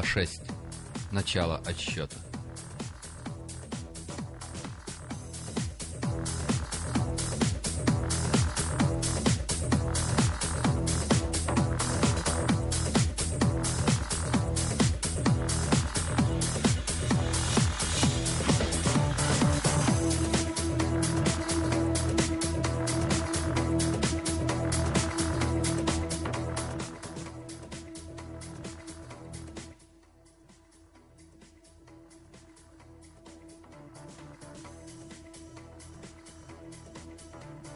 Глава 6. Начало отсчета.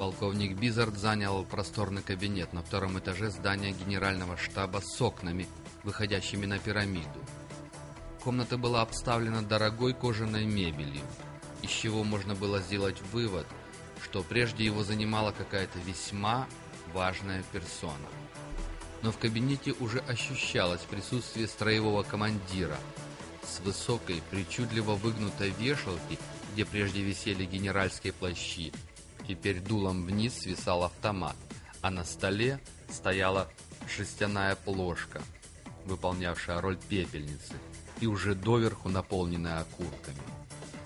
Полковник Бизард занял просторный кабинет на втором этаже здания генерального штаба с окнами, выходящими на пирамиду. Комната была обставлена дорогой кожаной мебелью, из чего можно было сделать вывод, что прежде его занимала какая-то весьма важная персона. Но в кабинете уже ощущалось присутствие строевого командира с высокой, причудливо выгнутой вешалки, где прежде висели генеральские плащи, Теперь дулом вниз свисал автомат, а на столе стояла шестяная плошка, выполнявшая роль пепельницы, и уже доверху наполненная окурками.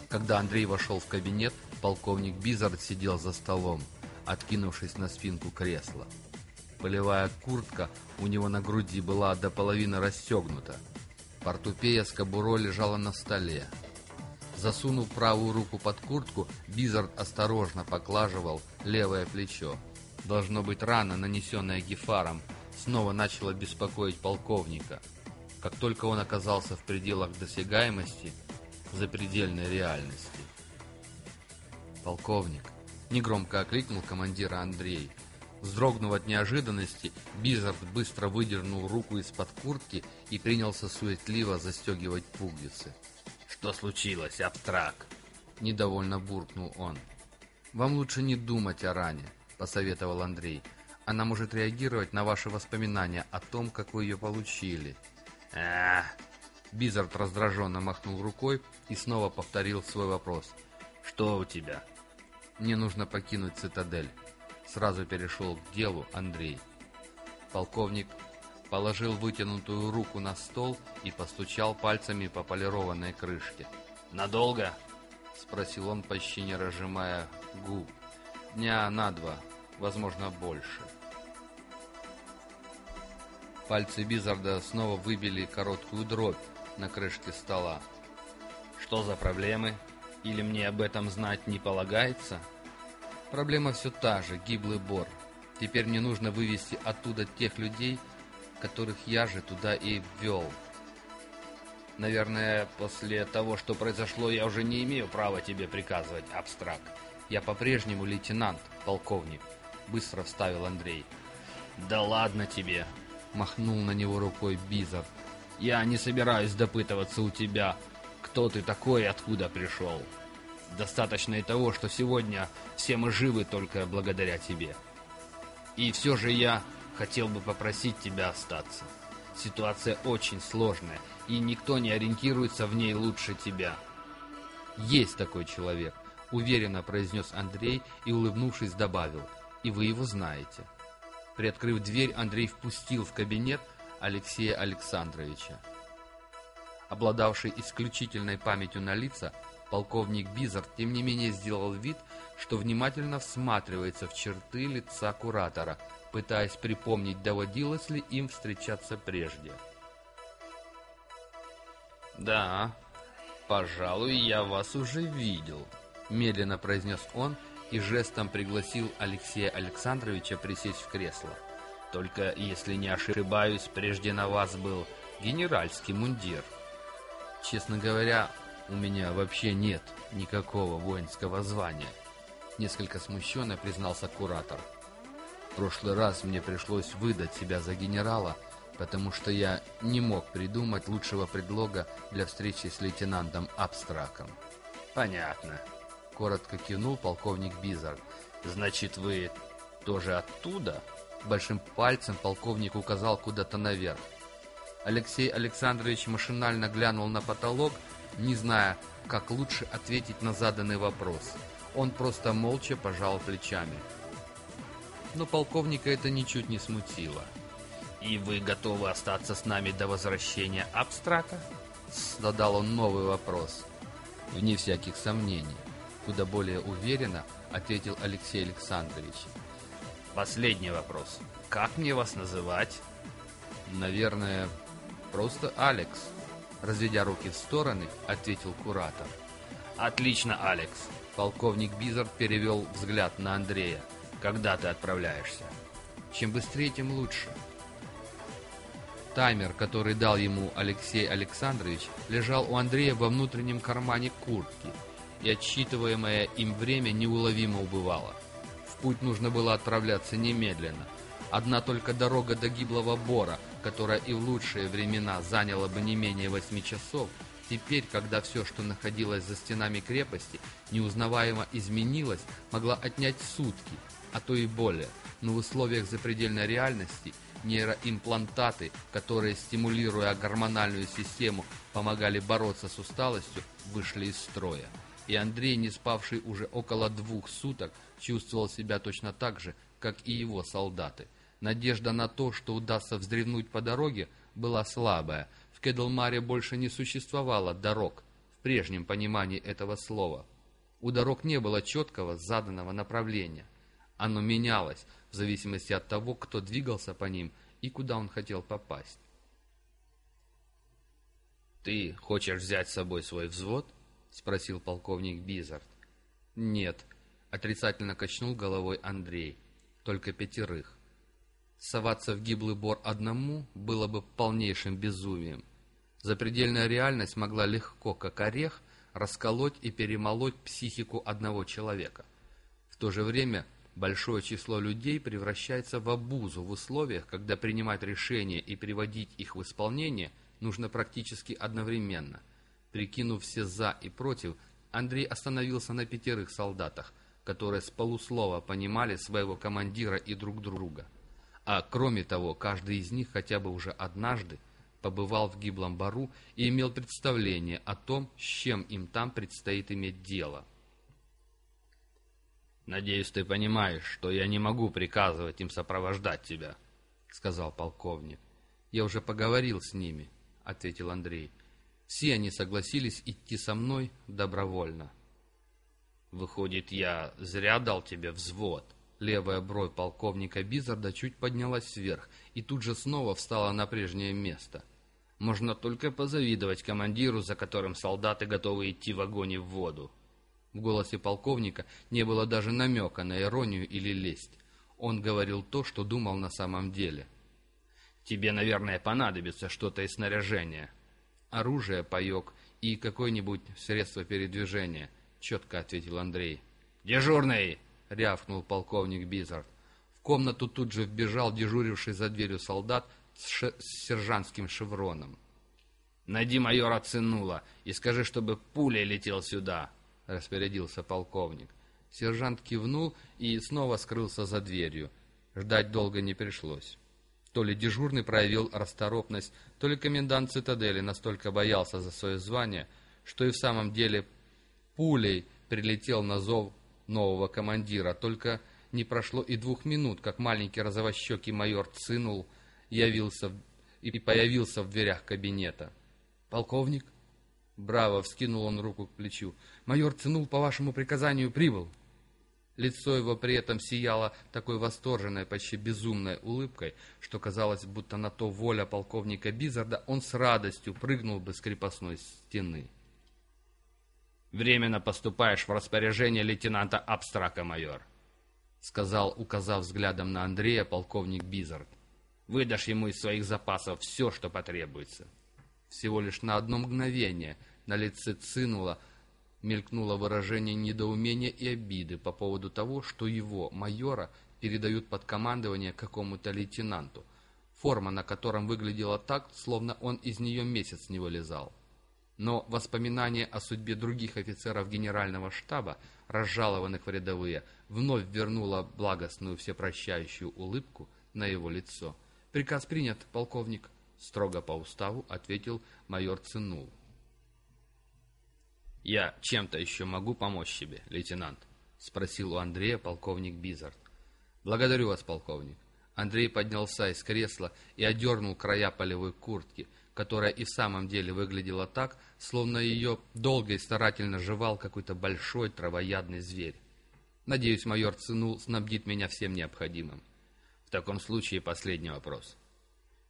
Когда Андрей вошел в кабинет, полковник Бизард сидел за столом, откинувшись на спинку кресла. Полевая куртка у него на груди была до половины расстегнута. Портупея с кобурой лежала на столе, Засунув правую руку под куртку, Бизард осторожно поклаживал левое плечо. Должно быть, рана, нанесенная Гефаром, снова начала беспокоить полковника. Как только он оказался в пределах досягаемости, запредельной реальности. «Полковник!» — негромко окликнул командира Андрей. Вздрогнув от неожиданности, Бизард быстро выдернул руку из-под куртки и принялся суетливо застегивать пуговицы. «Что случилось, абстрак?» — недовольно буркнул он. «Вам лучше не думать о ране», — посоветовал Андрей. «Она может реагировать на ваши воспоминания о том, как вы ее получили». «Ах!» Бизард раздраженно махнул рукой и снова повторил свой вопрос. «Что у тебя?» «Мне нужно покинуть цитадель». Сразу перешел к делу Андрей. Полковник положил вытянутую руку на стол и постучал пальцами по полированной крышке. «Надолго?» — спросил он, почти не разжимая губ. «Дня на два, возможно, больше». Пальцы Бизарда снова выбили короткую дробь на крышке стола. «Что за проблемы? Или мне об этом знать не полагается?» «Проблема все та же, гиблый бор. Теперь мне нужно вывести оттуда тех людей, которых я же туда и ввел. Наверное, после того, что произошло, я уже не имею права тебе приказывать, абстракт. Я по-прежнему лейтенант, полковник, быстро вставил Андрей. Да ладно тебе, махнул на него рукой Бизар. Я не собираюсь допытываться у тебя, кто ты такой и откуда пришел. Достаточно и того, что сегодня все мы живы только благодаря тебе. И все же я хотел бы попросить тебя остаться. Ситуация очень сложная, и никто не ориентируется в ней лучше тебя. Есть такой человек, уверенно произнес Андрей и, улыбнувшись, добавил. И вы его знаете. Приоткрыв дверь, Андрей впустил в кабинет Алексея Александровича. Обладавший исключительной памятью на лица, полковник Бизард, тем не менее, сделал вид, что внимательно всматривается в черты лица куратора – пытаясь припомнить, доводилось ли им встречаться прежде. «Да, пожалуй, я вас уже видел», — медленно произнес он и жестом пригласил Алексея Александровича присесть в кресло. «Только, если не ошибаюсь, прежде на вас был генеральский мундир». «Честно говоря, у меня вообще нет никакого воинского звания», — несколько смущенно признался куратор прошлый раз мне пришлось выдать себя за генерала, потому что я не мог придумать лучшего предлога для встречи с лейтенантом Абстраком. «Понятно», — коротко кивнул полковник Бизард. «Значит, вы тоже оттуда?» Большим пальцем полковник указал куда-то наверх. Алексей Александрович машинально глянул на потолок, не зная, как лучше ответить на заданный вопрос. Он просто молча пожал плечами но полковника это ничуть не смутило. «И вы готовы остаться с нами до возвращения Абстрака?» Задал он новый вопрос. «Вне всяких сомнений», куда более уверенно ответил Алексей Александрович. «Последний вопрос. Как мне вас называть?» «Наверное, просто Алекс», разведя руки в стороны, ответил куратор. «Отлично, Алекс!» Полковник Бизард перевел взгляд на Андрея. «Когда ты отправляешься?» «Чем быстрее, тем лучше». Таймер, который дал ему Алексей Александрович, лежал у Андрея во внутреннем кармане куртки, и отсчитываемое им время неуловимо убывало. В путь нужно было отправляться немедленно. Одна только дорога до гиблого бора, которая и в лучшие времена заняла бы не менее восьми часов, теперь, когда все, что находилось за стенами крепости, неузнаваемо изменилось, могла отнять сутки, а то и более. Но в условиях запредельной реальности нейроимплантаты, которые, стимулируя гормональную систему, помогали бороться с усталостью, вышли из строя. И Андрей, не спавший уже около двух суток, чувствовал себя точно так же, как и его солдаты – Надежда на то, что удастся вздремнуть по дороге, была слабая. В Кедлмаре больше не существовало дорог, в прежнем понимании этого слова. У дорог не было четкого заданного направления. Оно менялось в зависимости от того, кто двигался по ним и куда он хотел попасть. «Ты хочешь взять с собой свой взвод?» — спросил полковник Бизард. «Нет», — отрицательно качнул головой Андрей. «Только пятерых». Соваться в гиблый бор одному было бы полнейшим безумием. Запредельная реальность могла легко, как орех, расколоть и перемолоть психику одного человека. В то же время большое число людей превращается в обузу в условиях, когда принимать решения и приводить их в исполнение нужно практически одновременно. Прикинув все «за» и «против», Андрей остановился на пятерых солдатах, которые с полуслова понимали своего командира и друг друга – а кроме того, каждый из них хотя бы уже однажды побывал в гиблом бару и имел представление о том, с чем им там предстоит иметь дело. «Надеюсь, ты понимаешь, что я не могу приказывать им сопровождать тебя», — сказал полковник. «Я уже поговорил с ними», — ответил Андрей. «Все они согласились идти со мной добровольно». «Выходит, я зря дал тебе взвод», Левая бровь полковника Бизарда чуть поднялась вверх и тут же снова встала на прежнее место. Можно только позавидовать командиру, за которым солдаты готовы идти в огонь и в воду. В голосе полковника не было даже намека на иронию или лесть. Он говорил то, что думал на самом деле. «Тебе, наверное, понадобится что-то из снаряжения». «Оружие, паек и какое-нибудь средство передвижения», — четко ответил Андрей. «Дежурный!» — рявкнул полковник Бизард. Комнату тут же вбежал дежуривший за дверью солдат с, ш... с сержантским шевроном. «Найди майора Цинула и скажи, чтобы пулей летел сюда», — распорядился полковник. Сержант кивнул и снова скрылся за дверью. Ждать долго не пришлось. То ли дежурный проявил расторопность, то ли комендант цитадели настолько боялся за свое звание, что и в самом деле пулей прилетел на зов нового командира. Только не прошло и двух минут, как маленький розовощекий майор Цинул явился и появился в дверях кабинета. «Полковник?» Браво вскинул он руку к плечу. «Майор Цинул по вашему приказанию прибыл». Лицо его при этом сияло такой восторженной, почти безумной улыбкой, что казалось, будто на то воля полковника Бизарда он с радостью прыгнул бы с крепостной стены. Временно поступаешь в распоряжение лейтенанта Абстрака, майор», — сказал, указав взглядом на Андрея полковник Бизард. «Выдашь ему из своих запасов все, что потребуется». Всего лишь на одно мгновение на лице Цинула мелькнуло выражение недоумения и обиды по поводу того, что его, майора, передают под командование какому-то лейтенанту, форма на котором выглядела так, словно он из нее месяц не вылезал но воспоминание о судьбе других офицеров генерального штаба, разжалованных в рядовые, вновь вернуло благостную всепрощающую улыбку на его лицо. «Приказ принят, полковник», — строго по уставу ответил майор Цинул. «Я чем-то еще могу помочь тебе, лейтенант?» — спросил у Андрея полковник Бизард. «Благодарю вас, полковник. Андрей поднялся из кресла и одернул края полевой куртки, которая и в самом деле выглядела так, словно ее долго и старательно жевал какой-то большой травоядный зверь. Надеюсь, майор Цинул снабдит меня всем необходимым. В таком случае последний вопрос.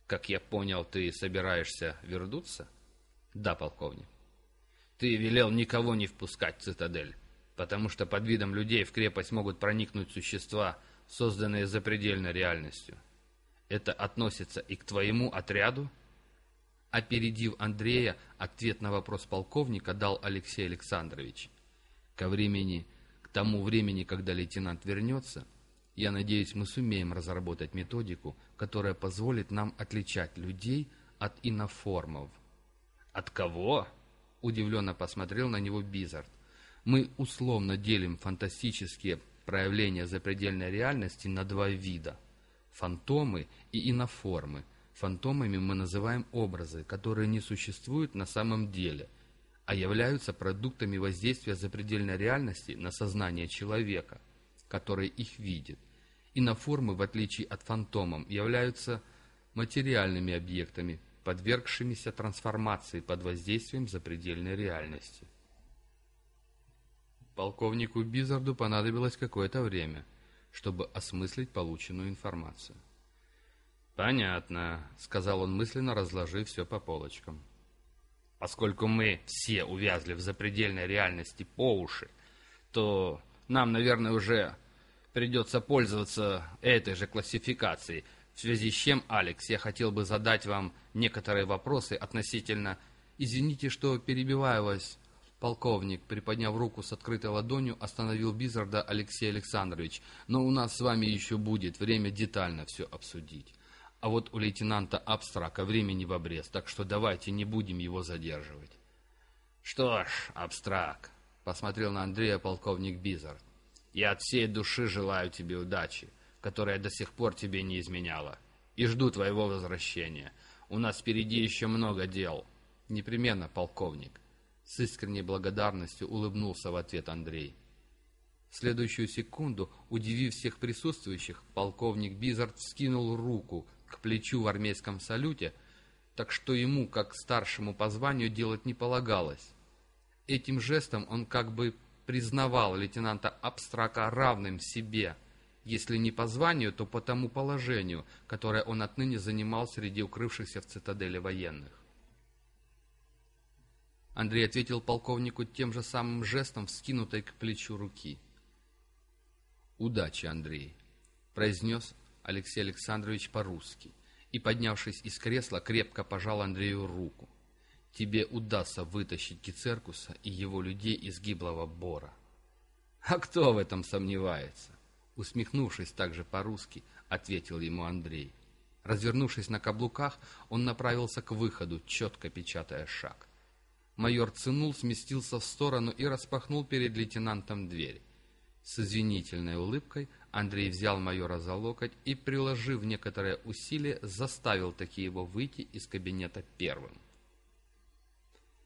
Как я понял, ты собираешься вернуться? Да, полковник. Ты велел никого не впускать в цитадель, потому что под видом людей в крепость могут проникнуть существа, созданные запредельной реальностью. Это относится и к твоему отряду? Опередив Андрея, ответ на вопрос полковника дал Алексей Александрович. Ко времени, к тому времени, когда лейтенант вернется, я надеюсь, мы сумеем разработать методику, которая позволит нам отличать людей от иноформов. От кого? Удивленно посмотрел на него Бизард. Мы условно делим фантастические проявления запредельной реальности на два вида – фантомы и иноформы. Фантомами мы называем образы, которые не существуют на самом деле, а являются продуктами воздействия запредельной реальности на сознание человека, который их видит. Иноформы, в отличие от фантомов, являются материальными объектами, подвергшимися трансформации под воздействием запредельной реальности. Полковнику Бизарду понадобилось какое-то время, чтобы осмыслить полученную информацию. «Понятно», — сказал он мысленно, разложив все по полочкам. «Поскольку мы все увязли в запредельной реальности по уши, то нам, наверное, уже придется пользоваться этой же классификацией, в связи с чем, Алекс, я хотел бы задать вам некоторые вопросы относительно... Извините, что перебиваю вас, Полковник, приподняв руку с открытой ладонью, остановил Бизарда Алексей Александрович. «Но у нас с вами еще будет время детально все обсудить. А вот у лейтенанта Абстрака времени в обрез, так что давайте не будем его задерживать». «Что ж, Абстрак», — посмотрел на Андрея полковник Бизард, «я от всей души желаю тебе удачи, которая до сих пор тебе не изменяла, и жду твоего возвращения. У нас впереди еще много дел». «Непременно, полковник». С искренней благодарностью улыбнулся в ответ Андрей. В следующую секунду, удивив всех присутствующих, полковник Бизард вскинул руку к плечу в армейском салюте, так что ему, как старшему по званию, делать не полагалось. Этим жестом он как бы признавал лейтенанта Абстрака равным себе, если не по званию, то по тому положению, которое он отныне занимал среди укрывшихся в цитадели военных. Андрей ответил полковнику тем же самым жестом, вскинутой к плечу руки. «Удачи, Андрей», — произнес Алексей Александрович по-русски, и, поднявшись из кресла, крепко пожал Андрею руку. «Тебе удастся вытащить Кицеркуса и его людей из гиблого бора». «А кто в этом сомневается?» Усмехнувшись также по-русски, ответил ему Андрей. Развернувшись на каблуках, он направился к выходу, четко печатая шаг. Майор Цинул сместился в сторону и распахнул перед лейтенантом дверь. С извинительной улыбкой Андрей взял майора за локоть и, приложив некоторое усилие, заставил таки его выйти из кабинета первым.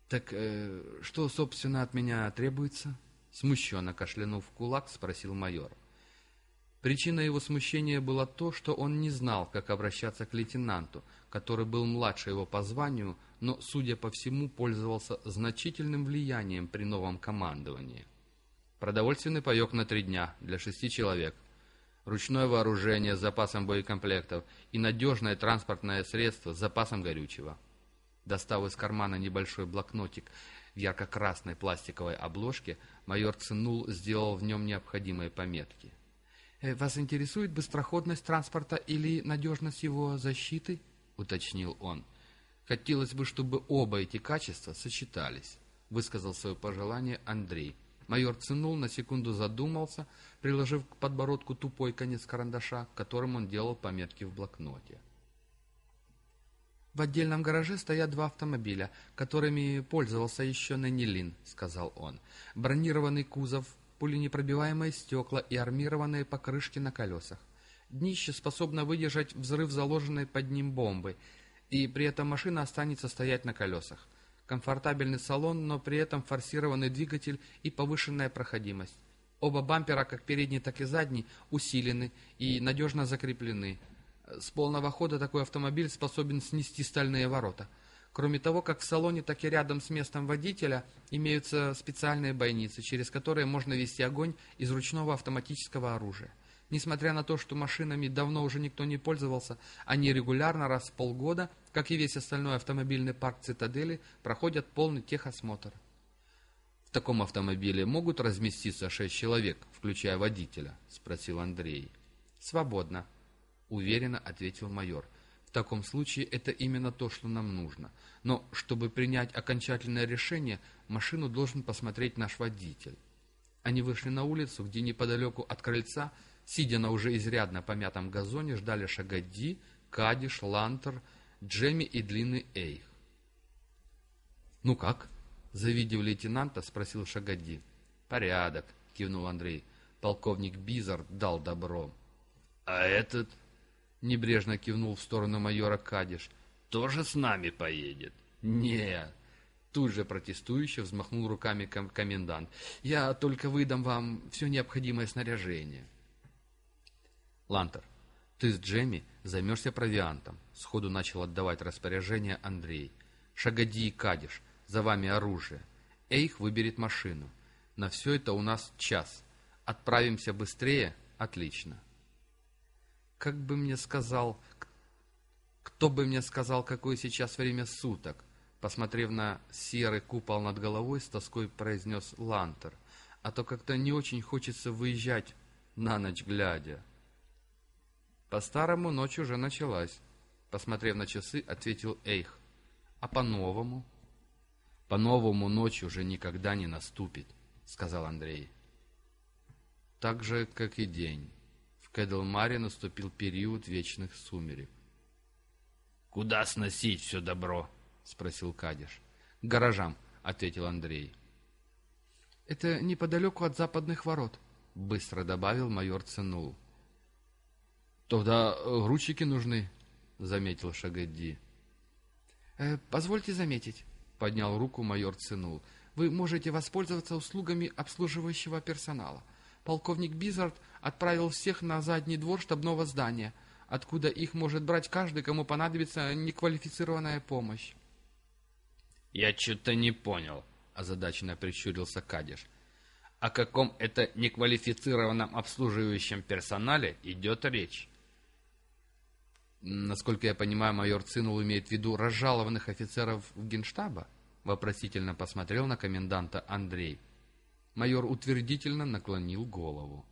«Так э, что, собственно, от меня требуется?» Смущенно кашлянув кулак, спросил майор. Причина его смущения была то, что он не знал, как обращаться к лейтенанту, который был младше его по званию, но, судя по всему, пользовался значительным влиянием при новом командовании. Продовольственный паек на три дня для шести человек, ручное вооружение с запасом боекомплектов и надежное транспортное средство с запасом горючего. Достав из кармана небольшой блокнотик в ярко-красной пластиковой обложке, майор Цинул сделал в нем необходимые пометки – Э, «Вас интересует быстроходность транспорта или надежность его защиты?» — уточнил он. «Хотелось бы, чтобы оба эти качества сочетались», — высказал свое пожелание Андрей. Майор Цинул на секунду задумался, приложив к подбородку тупой конец карандаша, которым он делал пометки в блокноте. «В отдельном гараже стоят два автомобиля, которыми пользовался еще Нанилин», — сказал он. «Бронированный кузов пуленепробиваемые стекла и армированные покрышки на колесах. Днище способно выдержать взрыв заложенной под ним бомбы, и при этом машина останется стоять на колесах. Комфортабельный салон, но при этом форсированный двигатель и повышенная проходимость. Оба бампера, как передний, так и задний, усилены и надежно закреплены. С полного хода такой автомобиль способен снести стальные ворота. Кроме того, как в салоне, так и рядом с местом водителя имеются специальные бойницы, через которые можно вести огонь из ручного автоматического оружия. Несмотря на то, что машинами давно уже никто не пользовался, они регулярно раз в полгода, как и весь остальной автомобильный парк «Цитадели», проходят полный техосмотр. «В таком автомобиле могут разместиться шесть человек, включая водителя?» — спросил Андрей. «Свободно», — уверенно ответил майор. В таком случае это именно то, что нам нужно. Но чтобы принять окончательное решение, машину должен посмотреть наш водитель. Они вышли на улицу, где неподалеку от крыльца, сидя на уже изрядно помятом газоне, ждали Шагадди, Кадиш, Лантер, Джемми и Длинный Эйх. «Ну как?» — завидев лейтенанта, спросил Шагадди. «Порядок», — кивнул Андрей. Полковник Бизар дал добро. «А этот?» Небрежно кивнул в сторону майора Кадиш. «Тоже с нами поедет?» «Нет». Тут же протестующе взмахнул руками ком комендант. «Я только выдам вам все необходимое снаряжение». «Лантер, ты с Джемми займешься провиантом», — сходу начал отдавать распоряжение Андрей. «Шагоди и Кадиш, за вами оружие. Эйх выберет машину. На все это у нас час. Отправимся быстрее? Отлично» как бы мне сказал, кто бы мне сказал, какое сейчас время суток? Посмотрев на серый купол над головой, с тоской произнес Лантер. А то как-то не очень хочется выезжать на ночь глядя. По-старому ночь уже началась. Посмотрев на часы, ответил Эйх. А по-новому? По-новому ночь уже никогда не наступит, сказал Андрей. Так же, как и день. Кэдлмаре наступил период вечных сумерек. «Куда сносить все добро?» — спросил Кадиш. «К гаражам», — ответил Андрей. «Это неподалеку от западных ворот», — быстро добавил майор Ценул. «Тогда грузчики нужны», — заметил Шагадди. «Э, «Позвольте заметить», — поднял руку майор Ценул. «Вы можете воспользоваться услугами обслуживающего персонала полковник Бизард отправил всех на задний двор штабного здания, откуда их может брать каждый, кому понадобится неквалифицированная помощь. «Я что-то не понял», — озадаченно прищурился Кадиш. «О каком это неквалифицированном обслуживающем персонале идет речь?» «Насколько я понимаю, майор Цинул имеет в виду разжалованных офицеров Генштаба?» — вопросительно посмотрел на коменданта Андрей. Майор утвердительно наклонил голову.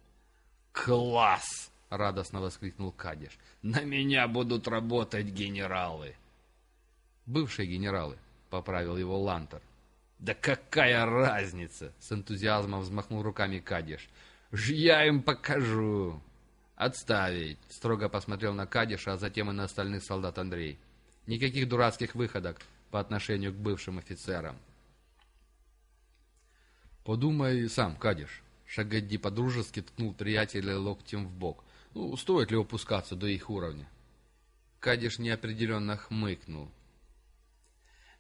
«Класс!» — радостно воскликнул Кадиш. «На меня будут работать генералы!» «Бывшие генералы», — поправил его Лантер. «Да какая разница!» — с энтузиазмом взмахнул руками Кадиш. «Я им покажу!» «Отставить!» — строго посмотрел на Кадиша, а затем и на остальных солдат Андрей. «Никаких дурацких выходок по отношению к бывшим офицерам. «Подумай сам, Кадиш». Шагадди подружески ткнул приятеля локтем в бок. «Ну, стоит ли опускаться до их уровня?» Кадиш неопределенно хмыкнул.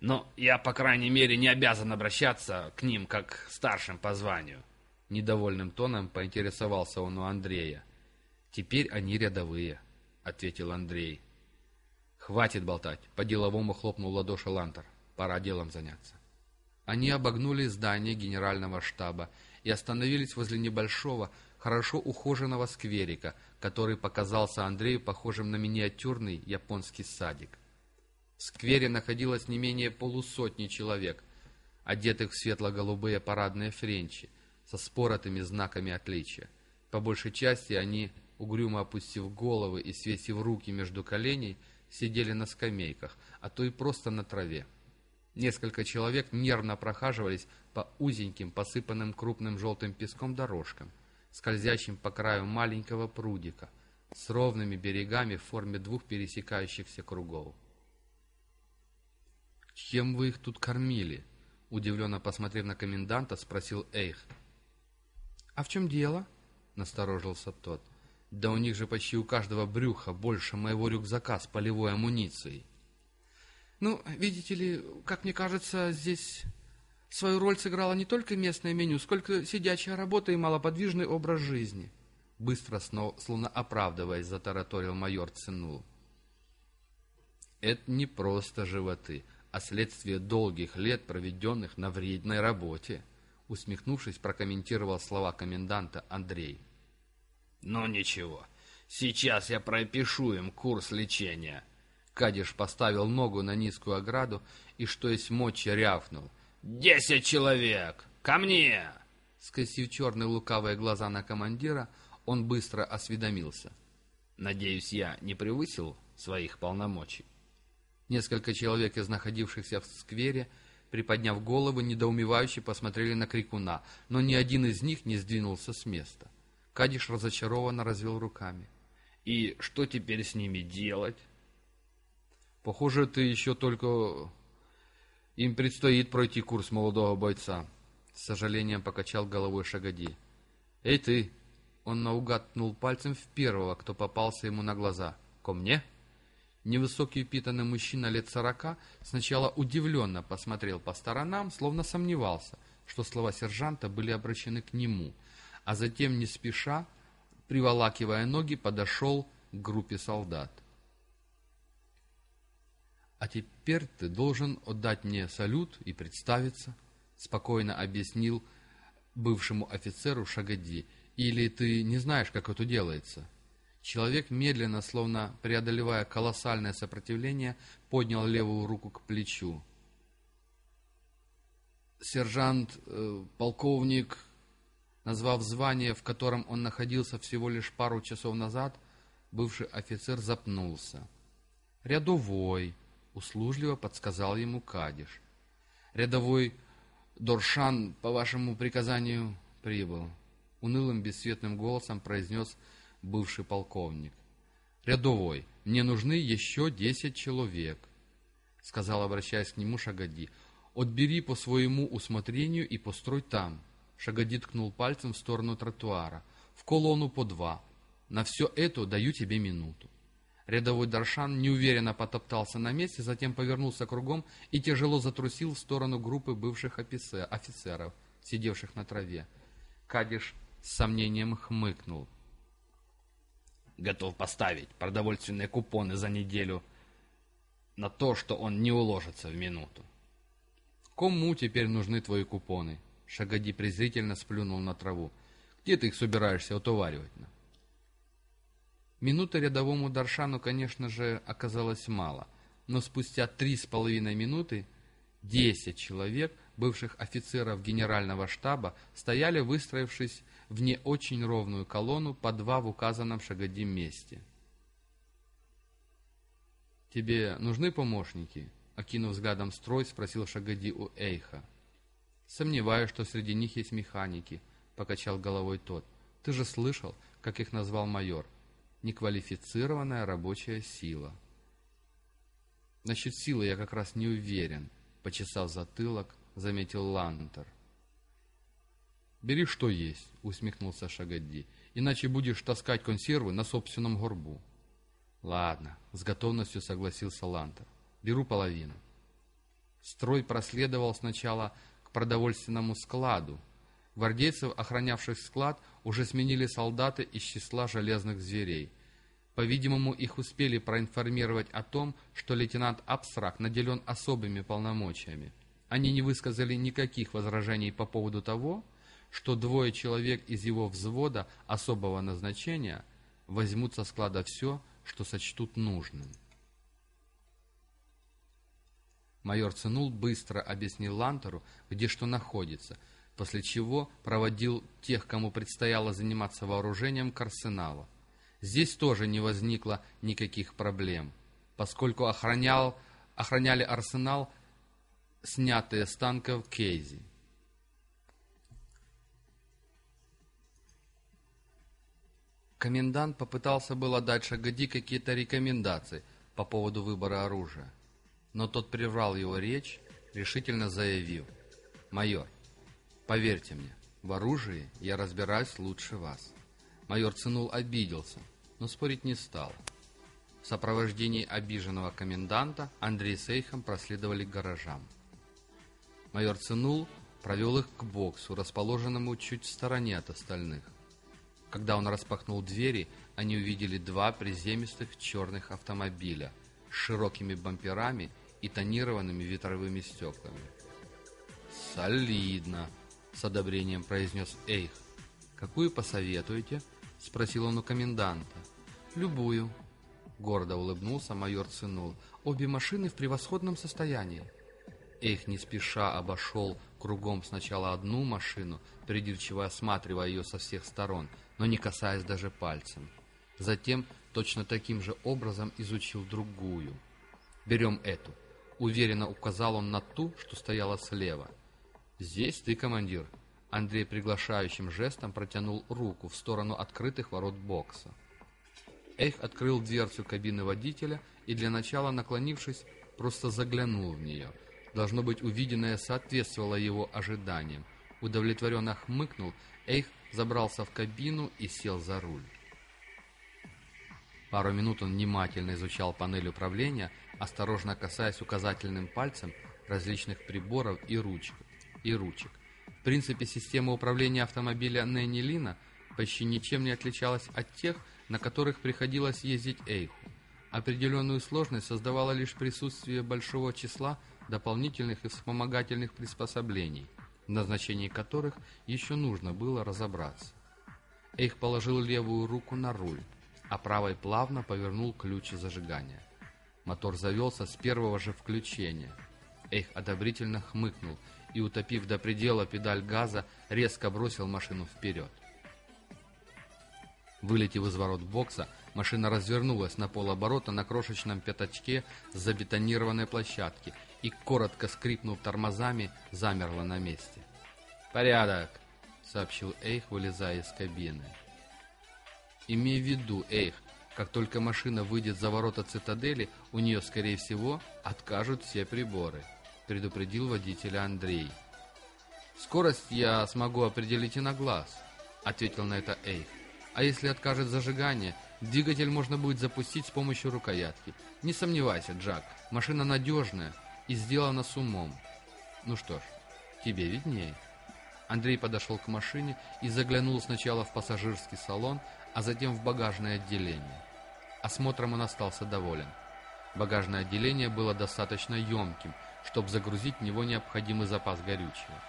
«Но я, по крайней мере, не обязан обращаться к ним, как к старшим по званию». Недовольным тоном поинтересовался он у Андрея. «Теперь они рядовые», — ответил Андрей. «Хватит болтать», — по-деловому хлопнул ладоши Лантер. «Пора делом заняться». Они обогнули здание генерального штаба и остановились возле небольшого, хорошо ухоженного скверика, который показался Андрею похожим на миниатюрный японский садик. В сквере находилось не менее полусотни человек, одетых в светло-голубые парадные френчи, со споротыми знаками отличия. По большей части они, угрюмо опустив головы и свесив руки между коленей, сидели на скамейках, а то и просто на траве. Несколько человек нервно прохаживались по узеньким, посыпанным крупным желтым песком дорожкам, скользящим по краю маленького прудика, с ровными берегами в форме двух пересекающихся кругов. «Чем вы их тут кормили?» — удивленно посмотрев на коменданта, спросил Эйх. «А в чем дело?» — насторожился тот. «Да у них же почти у каждого брюха больше моего рюкзака с полевой амуницией». Ну, видите ли, как мне кажется, здесь свою роль сыграло не только местное меню, сколько сидячая работа и малоподвижный образ жизни. Быстро, словно оправдываясь, затараторил майор Цинул. Это не просто животы, а следствие долгих лет, проведенных на вредной работе, усмехнувшись, прокомментировал слова коменданта Андрей. «Ну ничего, сейчас я пропишу им курс лечения». Кадиш поставил ногу на низкую ограду и, что есть мочи, рявкнул. «Десять человек! Ко мне!» Скосив черные лукавые глаза на командира, он быстро осведомился. «Надеюсь, я не превысил своих полномочий?» Несколько человек из находившихся в сквере, приподняв головы, недоумевающе посмотрели на крикуна, но ни один из них не сдвинулся с места. Кадиш разочарованно развел руками. «И что теперь с ними делать?» «Похоже, ты еще только... Им предстоит пройти курс молодого бойца», — с сожалением покачал головой Шагади. «Эй ты!» — он наугад ткнул пальцем в первого, кто попался ему на глаза. «Ко мне?» Невысокий упитанный мужчина лет сорока сначала удивленно посмотрел по сторонам, словно сомневался, что слова сержанта были обращены к нему, а затем, не спеша, приволакивая ноги, подошел к группе солдат. «А теперь ты должен отдать мне салют и представиться», — спокойно объяснил бывшему офицеру Шагади. «Или ты не знаешь, как это делается?» Человек, медленно, словно преодолевая колоссальное сопротивление, поднял левую руку к плечу. Сержант, э, полковник, назвав звание, в котором он находился всего лишь пару часов назад, бывший офицер запнулся. «Рядовой», — услужливо подсказал ему Кадиш. «Рядовой Доршан, по вашему приказанию, прибыл», — унылым бесцветным голосом произнес бывший полковник. «Рядовой, мне нужны еще десять человек», — сказал, обращаясь к нему Шагади. «Отбери по своему усмотрению и построй там». Шагади ткнул пальцем в сторону тротуара. «В колонну по два. На все это даю тебе минуту». Рядовой Даршан неуверенно потоптался на месте, затем повернулся кругом и тяжело затрусил в сторону группы бывших офицеров, сидевших на траве. Кадиш с сомнением хмыкнул готов поставить продовольственные купоны за неделю на то, что он не уложится в минуту. «Кому теперь нужны твои купоны?» Шагади презрительно сплюнул на траву. «Где ты их собираешься утоваривать?» -на? Минуты рядовому Даршану, конечно же, оказалось мало, но спустя три с половиной минуты десять человек, бывших офицеров генерального штаба, стояли, выстроившись в не очень ровную колонну по два в указанном шагоди месте. «Тебе нужны помощники?» — окинув взглядом строй, спросил Шагади у Эйха. «Сомневаюсь, что среди них есть механики», — покачал головой тот. «Ты же слышал, как их назвал майор. Неквалифицированная рабочая сила». «Насчет силы я как раз не уверен», — почесав затылок, заметил Лантер. «Бери что есть», — усмехнулся Шагадди, «иначе будешь таскать консервы на собственном горбу». «Ладно», — с готовностью согласился Лантер. «Беру половину». Строй проследовал сначала продовольственному складу. Гвардейцев, охранявших склад, уже сменили солдаты из числа железных зверей. По-видимому, их успели проинформировать о том, что лейтенант Абстрак наделен особыми полномочиями. Они не высказали никаких возражений по поводу того, что двое человек из его взвода особого назначения возьмут со склада все, что сочтут нужным. Майор Цинул быстро объяснил Лантеру, где что находится, после чего проводил тех, кому предстояло заниматься вооружением, к арсеналу. Здесь тоже не возникло никаких проблем, поскольку охранял, охраняли арсенал снятые с танков Кейзи. Комендант попытался было дать Шагади какие-то рекомендации по поводу выбора оружия, но тот прервал его речь, решительно заявив, «Майор, поверьте мне, в оружии я разбираюсь лучше вас». Майор Цинул обиделся, но спорить не стал. В сопровождении обиженного коменданта Андрей с Эйхом проследовали к гаражам. Майор Цинул провел их к боксу, расположенному чуть в стороне от остальных. Когда он распахнул двери, они увидели два приземистых черных автомобиля с широкими бамперами и тонированными ветровыми стеклами. «Солидно!» — с одобрением произнес Эйх. «Какую посоветуете?» — спросил он у коменданта. «Любую», — гордо улыбнулся майор Цинул. «Обе машины в превосходном состоянии». Эйх не спеша обошел кругом сначала одну машину, придирчиво осматривая ее со всех сторон, но не касаясь даже пальцем. Затем точно таким же образом изучил другую. «Берем эту», — уверенно указал он на ту, что стояла слева. «Здесь ты, командир», — Андрей приглашающим жестом протянул руку в сторону открытых ворот бокса. Эйх открыл дверцу кабины водителя и для начала, наклонившись, просто заглянул в нее. Должно быть, увиденное соответствовало его ожиданиям. Удовлетворенно хмыкнул, Эйх забрался в кабину и сел за руль. Пару минут он внимательно изучал панель управления, осторожно касаясь указательным пальцем различных приборов и ручек. И ручек. В принципе, система управления автомобиля Нэнни Лина почти ничем не отличалась от тех, на которых приходилось ездить Эйху. Определенную сложность создавало лишь присутствие большого числа дополнительных и вспомогательных приспособлений, в назначении которых еще нужно было разобраться. Эйх положил левую руку на руль, а правой плавно повернул ключ зажигания. Мотор завелся с первого же включения. Эйх одобрительно хмыкнул и, утопив до предела педаль газа, резко бросил машину вперед. Вылетев из ворот бокса, машина развернулась на полоборота на крошечном пятачке с забетонированной площадки и, коротко скрипнув тормозами, замерла на месте. «Порядок!» — сообщил Эйх, вылезая из кабины. Имей в виду, Эйх, как только машина выйдет за ворота цитадели, у нее, скорее всего, откажут все приборы, предупредил водителя Андрей. Скорость я смогу определить и на глаз, ответил на это Эйх. А если откажет зажигание, двигатель можно будет запустить с помощью рукоятки. Не сомневайся, Джак, машина надежная и сделана с умом. Ну что ж, тебе виднее. Андрей подошел к машине и заглянул сначала в пассажирский салон, а затем в багажное отделение. Осмотром он остался доволен. Багажное отделение было достаточно емким, чтобы загрузить в него необходимый запас горючего.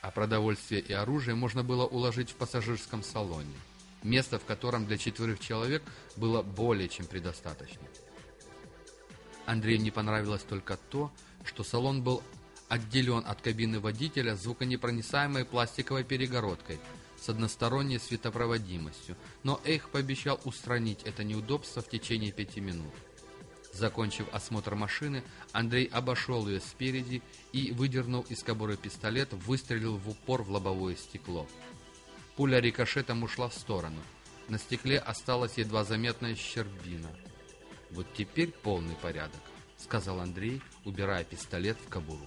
А продовольствие и оружие можно было уложить в пассажирском салоне, место в котором для четверых человек было более чем предостаточно. Андрею не понравилось только то, что салон был отделен от кабины водителя звуконепроницаемой пластиковой перегородкой – с односторонней светопроводимостью, но Эйх пообещал устранить это неудобство в течение пяти минут. Закончив осмотр машины, Андрей обошел ее спереди и, выдернув из кобуры пистолет, выстрелил в упор в лобовое стекло. Пуля рикошетом ушла в сторону. На стекле осталась едва заметная щербина. «Вот теперь полный порядок», — сказал Андрей, убирая пистолет в кобуру.